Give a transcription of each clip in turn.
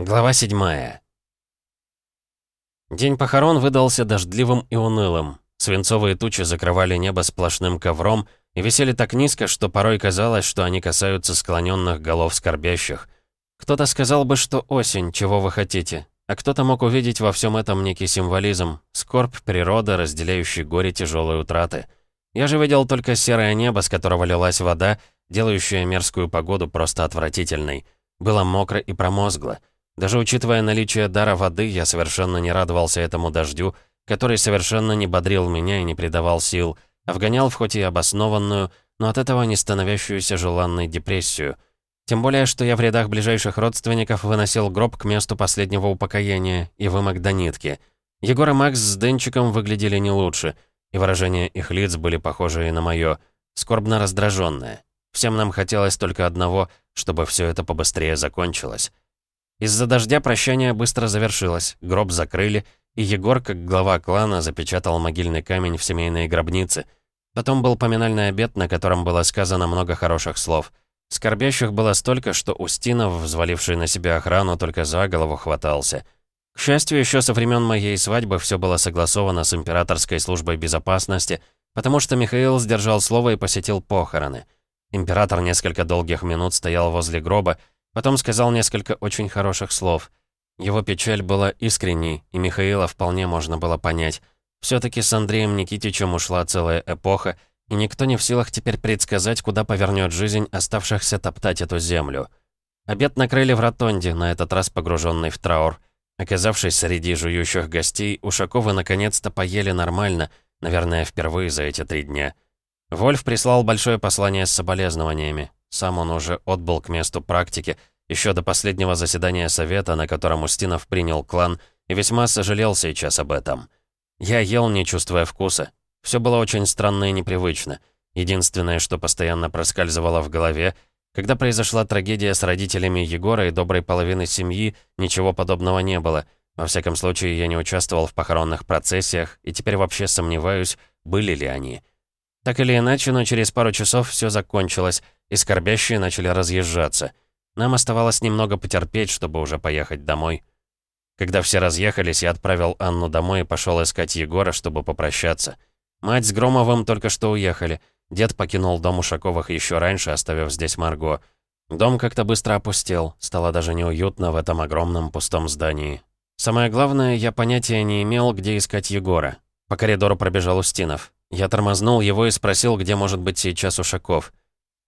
Глава 7 День похорон выдался дождливым и унылым. Свинцовые тучи закрывали небо сплошным ковром и висели так низко, что порой казалось, что они касаются склоненных голов скорбящих. Кто-то сказал бы, что осень, чего вы хотите, а кто-то мог увидеть во всем этом некий символизм, скорбь природы, разделяющий горе тяжелой утраты. Я же видел только серое небо, с которого лилась вода, делающая мерзкую погоду просто отвратительной. Было мокро и промозгло. Даже учитывая наличие дара воды, я совершенно не радовался этому дождю, который совершенно не бодрил меня и не придавал сил, а вгонял в хоть и обоснованную, но от этого не становящуюся желанной депрессию. Тем более, что я в рядах ближайших родственников выносил гроб к месту последнего упокоения и вымок до нитки. Егор и Макс с Денчиком выглядели не лучше, и выражения их лиц были похожи и на мое, скорбно раздраженное. Всем нам хотелось только одного, чтобы все это побыстрее закончилось. Из-за дождя прощание быстро завершилось, гроб закрыли, и Егор, как глава клана, запечатал могильный камень в семейной гробнице. Потом был поминальный обед, на котором было сказано много хороших слов. Скорбящих было столько, что Устинов, взваливший на себя охрану, только за голову хватался. К счастью, еще со времен моей свадьбы все было согласовано с императорской службой безопасности, потому что Михаил сдержал слово и посетил похороны. Император несколько долгих минут стоял возле гроба, Потом сказал несколько очень хороших слов. Его печаль была искренней, и Михаила вполне можно было понять. все таки с Андреем Никитичем ушла целая эпоха, и никто не в силах теперь предсказать, куда повернет жизнь оставшихся топтать эту землю. Обед накрыли в ротонде, на этот раз погруженный в траур. Оказавшись среди жующих гостей, Ушаковы наконец-то поели нормально, наверное, впервые за эти три дня. Вольф прислал большое послание с соболезнованиями. Сам он уже отбыл к месту практики, еще до последнего заседания совета, на котором Устинов принял клан, и весьма сожалел сейчас об этом. Я ел, не чувствуя вкуса. Все было очень странно и непривычно. Единственное, что постоянно проскальзывало в голове, когда произошла трагедия с родителями Егора и доброй половины семьи, ничего подобного не было. Во всяком случае, я не участвовал в похоронных процессиях, и теперь вообще сомневаюсь, были ли они. Так или иначе, но через пару часов все закончилось, и скорбящие начали разъезжаться. Нам оставалось немного потерпеть, чтобы уже поехать домой. Когда все разъехались, я отправил Анну домой и пошел искать Егора, чтобы попрощаться. Мать с Громовым только что уехали. Дед покинул дом Ушаковых еще раньше, оставив здесь Марго. Дом как-то быстро опустел, стало даже неуютно в этом огромном пустом здании. Самое главное, я понятия не имел, где искать Егора. По коридору пробежал Устинов. Я тормознул его и спросил, где может быть сейчас Ушаков.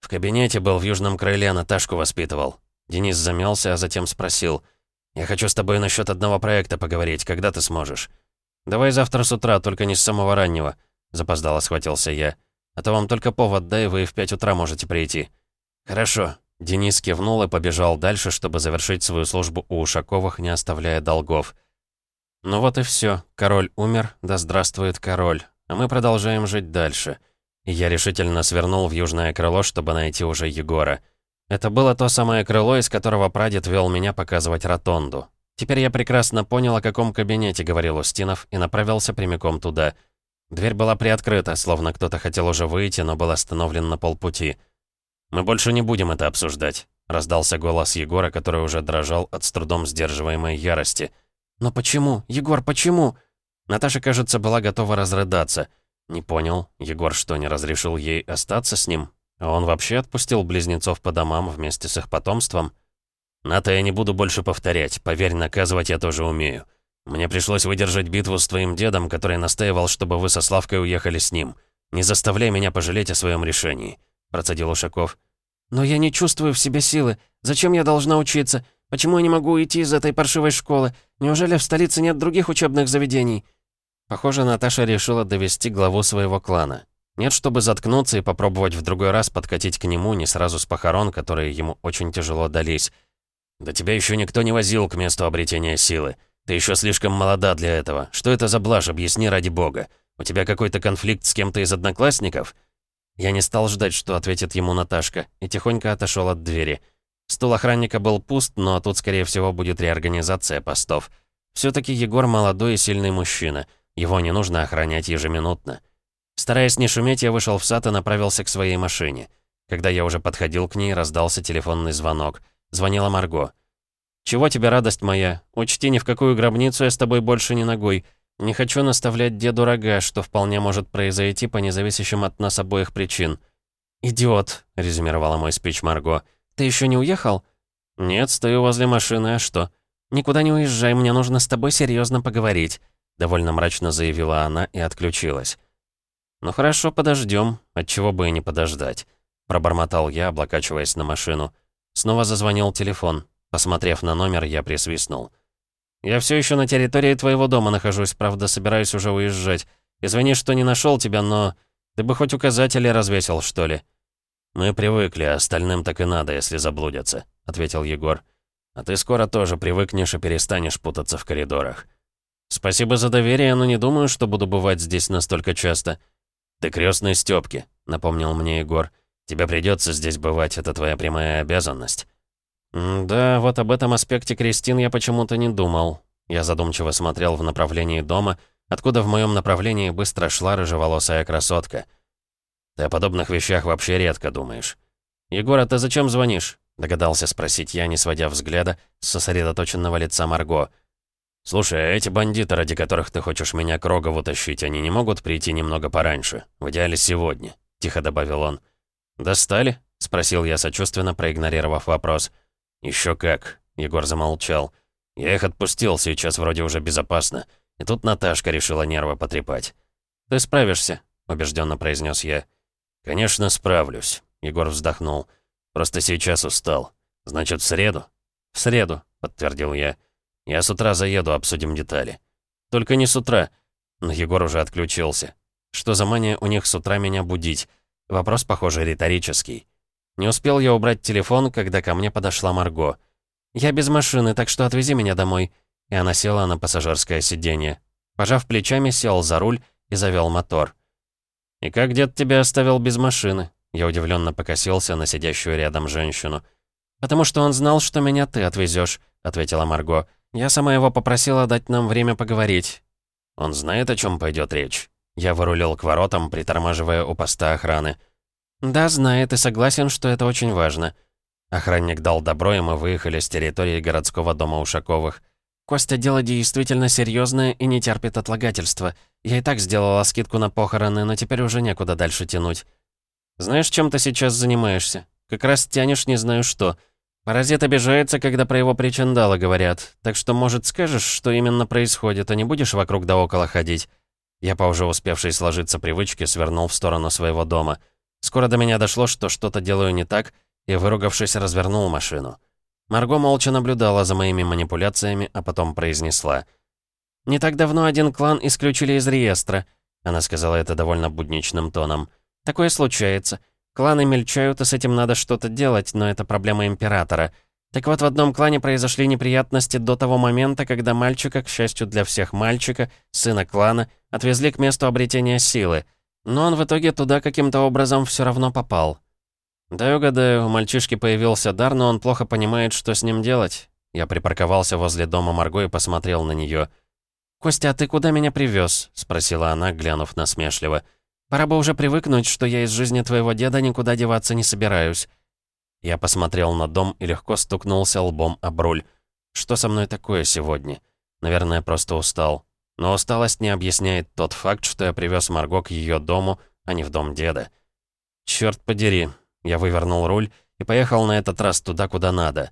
В кабинете был в южном крыле, Наташку воспитывал. Денис замялся, а затем спросил. «Я хочу с тобой насчет одного проекта поговорить. Когда ты сможешь?» «Давай завтра с утра, только не с самого раннего», — запоздало схватился я. «А то вам только повод дай, вы в пять утра можете прийти». «Хорошо». Денис кивнул и побежал дальше, чтобы завершить свою службу у Ушаковых, не оставляя долгов. Ну вот и все. Король умер, да здравствует король. А мы продолжаем жить дальше. Я решительно свернул в южное крыло, чтобы найти уже Егора. Это было то самое крыло, из которого прадед вел меня показывать ротонду. Теперь я прекрасно понял, о каком кабинете говорил Устинов, и направился прямиком туда. Дверь была приоткрыта, словно кто-то хотел уже выйти, но был остановлен на полпути. «Мы больше не будем это обсуждать», — раздался голос Егора, который уже дрожал от с трудом сдерживаемой ярости. «Но почему? Егор, почему?» Наташа, кажется, была готова разрыдаться — «Не понял. Егор что, не разрешил ей остаться с ним? А он вообще отпустил близнецов по домам вместе с их потомством?» «Ната, я не буду больше повторять. Поверь, наказывать я тоже умею. Мне пришлось выдержать битву с твоим дедом, который настаивал, чтобы вы со Славкой уехали с ним. Не заставляй меня пожалеть о своем решении», — процедил Ушаков. «Но я не чувствую в себе силы. Зачем я должна учиться? Почему я не могу уйти из этой паршивой школы? Неужели в столице нет других учебных заведений?» Похоже, Наташа решила довести главу своего клана. Нет, чтобы заткнуться и попробовать в другой раз подкатить к нему не сразу с похорон, которые ему очень тяжело дались. «Да тебя еще никто не возил к месту обретения силы. Ты еще слишком молода для этого. Что это за блажь, объясни ради бога. У тебя какой-то конфликт с кем-то из одноклассников?» Я не стал ждать, что ответит ему Наташка, и тихонько отошел от двери. Стул охранника был пуст, но тут, скорее всего, будет реорганизация постов. все таки Егор молодой и сильный мужчина — его не нужно охранять ежеминутно. Стараясь не шуметь, я вышел в сад и направился к своей машине. Когда я уже подходил к ней, раздался телефонный звонок. Звонила Марго. Чего тебе радость моя? Учти, ни в какую гробницу я с тобой больше не ногой. Не хочу наставлять деду рога, что вполне может произойти по независящим от нас обоих причин». «Идиот», — резюмировала мой спич Марго. «Ты еще не уехал?» «Нет, стою возле машины, а что?» «Никуда не уезжай, мне нужно с тобой серьезно поговорить», — довольно мрачно заявила она и отключилась. «Ну хорошо, подождем. Отчего бы и не подождать», — пробормотал я, облокачиваясь на машину. Снова зазвонил телефон. Посмотрев на номер, я присвистнул. «Я все еще на территории твоего дома нахожусь, правда, собираюсь уже уезжать. Извини, что не нашел тебя, но... Ты бы хоть указатели развесил, что ли?» «Мы привыкли, а остальным так и надо, если заблудятся», — ответил Егор. «А ты скоро тоже привыкнешь и перестанешь путаться в коридорах». «Спасибо за доверие, но не думаю, что буду бывать здесь настолько часто». «Ты крестный Стёпки», — напомнил мне Егор. «Тебе придется здесь бывать, это твоя прямая обязанность». «Да, вот об этом аспекте Кристин я почему-то не думал». Я задумчиво смотрел в направлении дома, откуда в моем направлении быстро шла рыжеволосая красотка. «Ты о подобных вещах вообще редко думаешь». «Егор, а ты зачем звонишь?» Догадался спросить я, не сводя взгляда с сосредоточенного лица Марго. «Слушай, а эти бандиты, ради которых ты хочешь меня к Рогову тащить, они не могут прийти немного пораньше? В идеале сегодня», — тихо добавил он. «Достали?» — спросил я сочувственно, проигнорировав вопрос. «Еще как», — Егор замолчал. «Я их отпустил, сейчас вроде уже безопасно. И тут Наташка решила нервы потрепать». «Ты справишься», — убежденно произнес я. «Конечно, справлюсь», — Егор вздохнул. «Просто сейчас устал. Значит, в среду?» «В среду», — подтвердил я. «Я с утра заеду, обсудим детали». «Только не с утра». Но Егор уже отключился. Что за мания у них с утра меня будить? Вопрос, похоже, риторический. Не успел я убрать телефон, когда ко мне подошла Марго. «Я без машины, так что отвези меня домой». И она села на пассажирское сиденье. Пожав плечами, сел за руль и завел мотор. «И как дед тебя оставил без машины?» Я удивленно покосился на сидящую рядом женщину. «Потому что он знал, что меня ты отвезешь, ответила Марго. «Я сама его попросила дать нам время поговорить». «Он знает, о чем пойдет речь?» Я вырулил к воротам, притормаживая у поста охраны. «Да, знает и согласен, что это очень важно». Охранник дал добро, и мы выехали с территории городского дома Ушаковых. «Костя, дело действительно серьезное и не терпит отлагательства. Я и так сделала скидку на похороны, но теперь уже некуда дальше тянуть». «Знаешь, чем ты сейчас занимаешься? Как раз тянешь не знаю что. Паразит обижается, когда про его причиндалы говорят. Так что, может, скажешь, что именно происходит, а не будешь вокруг да около ходить?» Я по уже успевшей сложиться привычке свернул в сторону своего дома – Скоро до меня дошло, что что-то делаю не так, и, выругавшись, развернул машину. Марго молча наблюдала за моими манипуляциями, а потом произнесла. «Не так давно один клан исключили из реестра», — она сказала это довольно будничным тоном. «Такое случается. Кланы мельчают, и с этим надо что-то делать, но это проблема Императора. Так вот, в одном клане произошли неприятности до того момента, когда мальчика, к счастью для всех мальчика, сына клана, отвезли к месту обретения силы — но он в итоге туда каким-то образом все равно попал. Да угадаю, у мальчишки появился дар, но он плохо понимает, что с ним делать. Я припарковался возле дома Марго и посмотрел на нее. «Костя, а ты куда меня привез? спросила она, глянув насмешливо. «Пора бы уже привыкнуть, что я из жизни твоего деда никуда деваться не собираюсь». Я посмотрел на дом и легко стукнулся лбом об руль. Что со мной такое сегодня? Наверное, просто устал. Но усталость не объясняет тот факт, что я привез Марго к ее дому, а не в дом деда. Черт подери, я вывернул руль и поехал на этот раз туда, куда надо.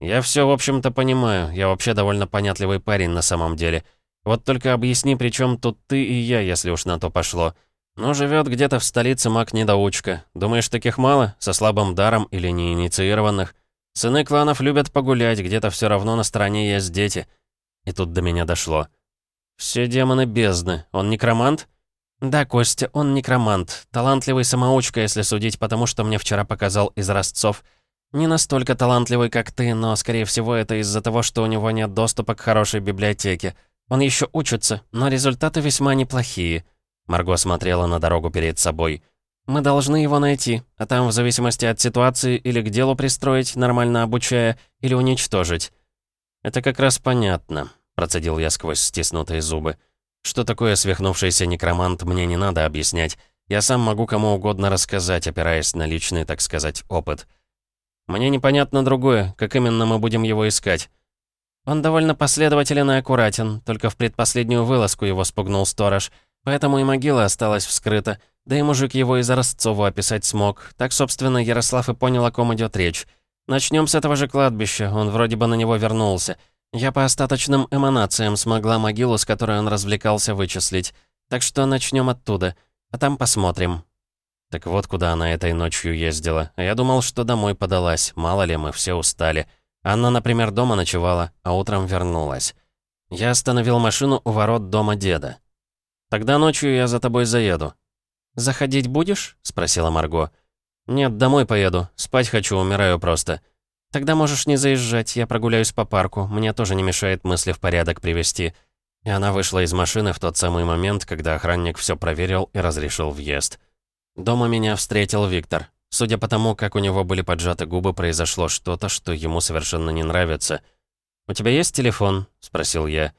Я все, в общем-то, понимаю, я вообще довольно понятливый парень на самом деле. Вот только объясни, при чем тут ты и я, если уж на то пошло. Ну, живет где-то в столице маг-недоучка. Думаешь, таких мало, со слабым даром или неинициированных? Сыны кланов любят погулять, где-то все равно на стороне есть дети. И тут до меня дошло. «Все демоны бездны. Он некромант?» «Да, Костя, он некромант. Талантливый самоучка, если судить, потому что мне вчера показал из Ростцов. Не настолько талантливый, как ты, но, скорее всего, это из-за того, что у него нет доступа к хорошей библиотеке. Он еще учится, но результаты весьма неплохие». Марго смотрела на дорогу перед собой. «Мы должны его найти, а там, в зависимости от ситуации, или к делу пристроить, нормально обучая, или уничтожить». «Это как раз понятно процедил я сквозь стиснутые зубы. Что такое свихнувшийся некромант, мне не надо объяснять. Я сам могу кому угодно рассказать, опираясь на личный, так сказать, опыт. Мне непонятно другое, как именно мы будем его искать. Он довольно последователен и аккуратен, только в предпоследнюю вылазку его спугнул сторож. Поэтому и могила осталась вскрыта, да и мужик его из Ростцову описать смог. Так, собственно, Ярослав и понял, о ком идет речь. Начнем с этого же кладбища, он вроде бы на него вернулся. Я по остаточным эманациям смогла могилу, с которой он развлекался, вычислить. Так что начнем оттуда, а там посмотрим. Так вот, куда она этой ночью ездила. Я думал, что домой подалась, мало ли, мы все устали. Анна, например, дома ночевала, а утром вернулась. Я остановил машину у ворот дома деда. «Тогда ночью я за тобой заеду». «Заходить будешь?» — спросила Марго. «Нет, домой поеду. Спать хочу, умираю просто». «Тогда можешь не заезжать, я прогуляюсь по парку. Мне тоже не мешает мысли в порядок привести». И она вышла из машины в тот самый момент, когда охранник все проверил и разрешил въезд. Дома меня встретил Виктор. Судя по тому, как у него были поджаты губы, произошло что-то, что ему совершенно не нравится. «У тебя есть телефон?» — спросил я.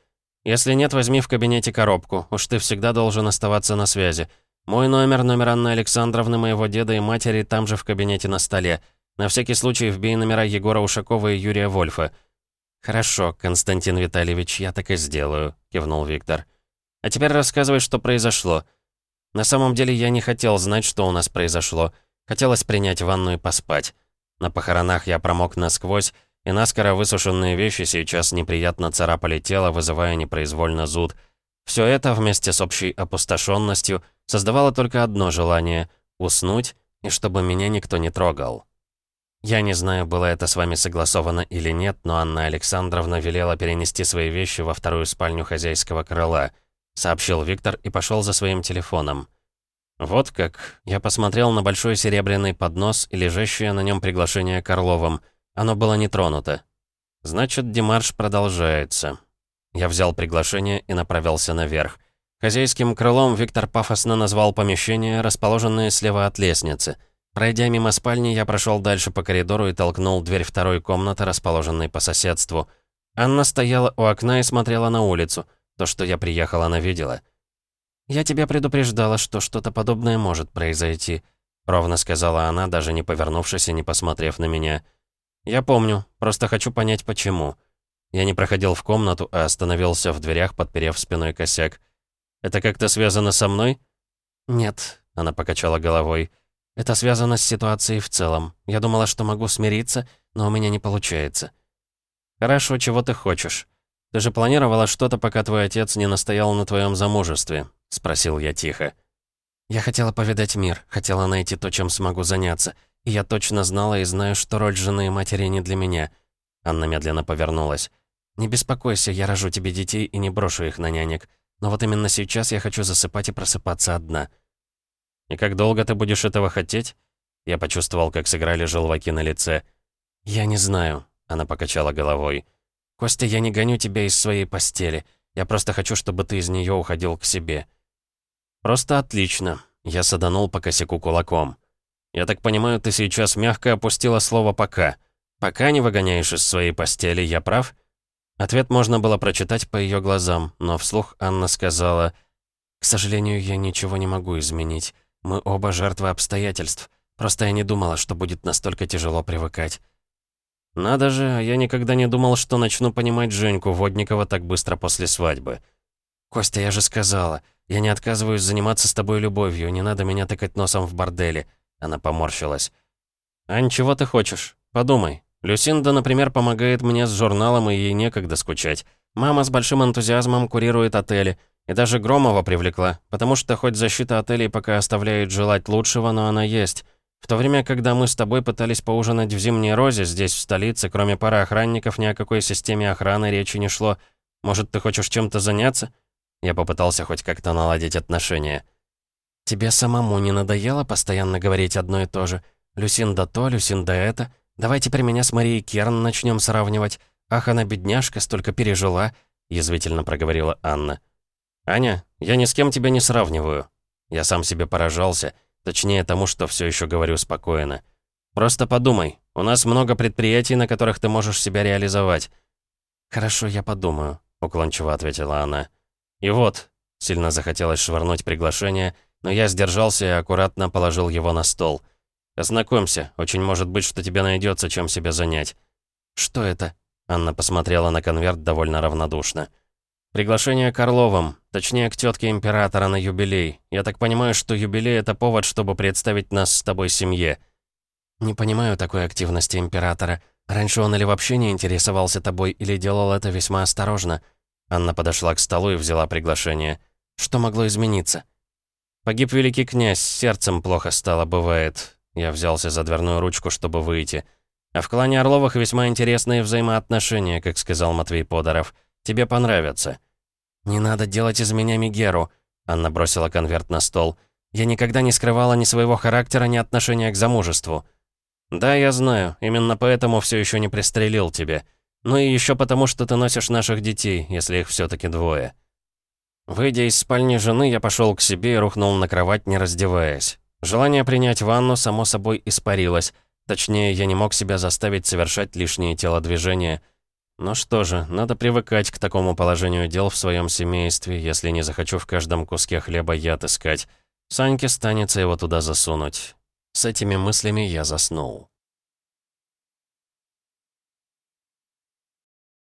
«Если нет, возьми в кабинете коробку. Уж ты всегда должен оставаться на связи. Мой номер, номер Анны Александровны, моего деда и матери там же в кабинете на столе. На всякий случай вбей номера Егора Ушакова и Юрия Вольфа». «Хорошо, Константин Витальевич, я так и сделаю», — кивнул Виктор. «А теперь рассказывай, что произошло». На самом деле я не хотел знать, что у нас произошло. Хотелось принять ванну и поспать. На похоронах я промок насквозь, и наскоро высушенные вещи сейчас неприятно царапали тело, вызывая непроизвольно зуд. Все это вместе с общей опустошенностью создавало только одно желание — уснуть, и чтобы меня никто не трогал. Я не знаю, было это с вами согласовано или нет, но Анна Александровна велела перенести свои вещи во вторую спальню хозяйского крыла, сообщил Виктор и пошел за своим телефоном. Вот как. Я посмотрел на большой серебряный поднос и лежащее на нем приглашение Карловым. Оно было не тронуто. Значит, демарш продолжается. Я взял приглашение и направился наверх. Хозяйским крылом Виктор пафосно назвал помещение, расположенное слева от лестницы. Пройдя мимо спальни, я прошел дальше по коридору и толкнул дверь второй комнаты, расположенной по соседству. Анна стояла у окна и смотрела на улицу. То, что я приехала, она видела. «Я тебя предупреждала, что что-то подобное может произойти», — ровно сказала она, даже не повернувшись и не посмотрев на меня. «Я помню, просто хочу понять, почему». Я не проходил в комнату, а остановился в дверях, подперев спиной косяк. «Это как-то связано со мной?» «Нет», — она покачала головой. «Это связано с ситуацией в целом. Я думала, что могу смириться, но у меня не получается». «Хорошо, чего ты хочешь? Ты же планировала что-то, пока твой отец не настоял на твоем замужестве. — спросил я тихо. «Я хотела повидать мир, хотела найти то, чем смогу заняться. Я точно знала и знаю, что роль жены и матери не для меня». Анна медленно повернулась. «Не беспокойся, я рожу тебе детей и не брошу их на нянек. Но вот именно сейчас я хочу засыпать и просыпаться одна». «И как долго ты будешь этого хотеть?» Я почувствовал, как сыграли желваки на лице. «Я не знаю», — она покачала головой. «Костя, я не гоню тебя из своей постели. Я просто хочу, чтобы ты из нее уходил к себе». «Просто отлично». Я саданул по косяку кулаком. «Я так понимаю, ты сейчас мягко опустила слово «пока». Пока не выгоняешь из своей постели, я прав?» Ответ можно было прочитать по ее глазам, но вслух Анна сказала, «К сожалению, я ничего не могу изменить. Мы оба жертвы обстоятельств. Просто я не думала, что будет настолько тяжело привыкать». «Надо же, я никогда не думал, что начну понимать Женьку Водникова так быстро после свадьбы». «Костя, я же сказала, я не отказываюсь заниматься с тобой любовью, не надо меня тыкать носом в борделе». Она поморщилась. «Ань, чего ты хочешь? Подумай. Люсинда, например, помогает мне с журналом, и ей некогда скучать. Мама с большим энтузиазмом курирует отели. И даже Громова привлекла, потому что хоть защита отелей пока оставляет желать лучшего, но она есть. В то время, когда мы с тобой пытались поужинать в Зимней Розе, здесь, в столице, кроме пары охранников, ни о какой системе охраны речи не шло. Может, ты хочешь чем-то заняться?» Я попытался хоть как-то наладить отношения. «Тебе самому не надоело постоянно говорить одно и то же? Люсинда то, Люсинда это. Давай теперь меня с Марией Керн начнем сравнивать. Ах, она бедняжка, столько пережила», — язвительно проговорила Анна. «Аня, я ни с кем тебя не сравниваю». Я сам себе поражался, точнее тому, что все еще говорю спокойно. «Просто подумай, у нас много предприятий, на которых ты можешь себя реализовать». «Хорошо, я подумаю», — уклончиво ответила она. И вот, сильно захотелось швырнуть приглашение, но я сдержался и аккуратно положил его на стол. «Ознакомься, очень может быть, что тебе найдется, чем себя занять». «Что это?» Анна посмотрела на конверт довольно равнодушно. «Приглашение к Орловым, точнее, к тетке императора на юбилей. Я так понимаю, что юбилей — это повод, чтобы представить нас с тобой семье». «Не понимаю такой активности императора. Раньше он или вообще не интересовался тобой, или делал это весьма осторожно». Анна подошла к столу и взяла приглашение. «Что могло измениться?» «Погиб великий князь, сердцем плохо стало, бывает». Я взялся за дверную ручку, чтобы выйти. «А в клане Орловых весьма интересные взаимоотношения, как сказал Матвей Подоров. Тебе понравятся». «Не надо делать из меня Мигеру», — Анна бросила конверт на стол. «Я никогда не скрывала ни своего характера, ни отношения к замужеству». «Да, я знаю. Именно поэтому все еще не пристрелил тебя. Ну и еще потому, что ты носишь наших детей, если их все таки двое». Выйдя из спальни жены, я пошел к себе и рухнул на кровать, не раздеваясь. Желание принять ванну, само собой, испарилось. Точнее, я не мог себя заставить совершать лишние телодвижения. Ну что же, надо привыкать к такому положению дел в своем семействе, если не захочу в каждом куске хлеба яд искать. Саньке станется его туда засунуть. С этими мыслями я заснул.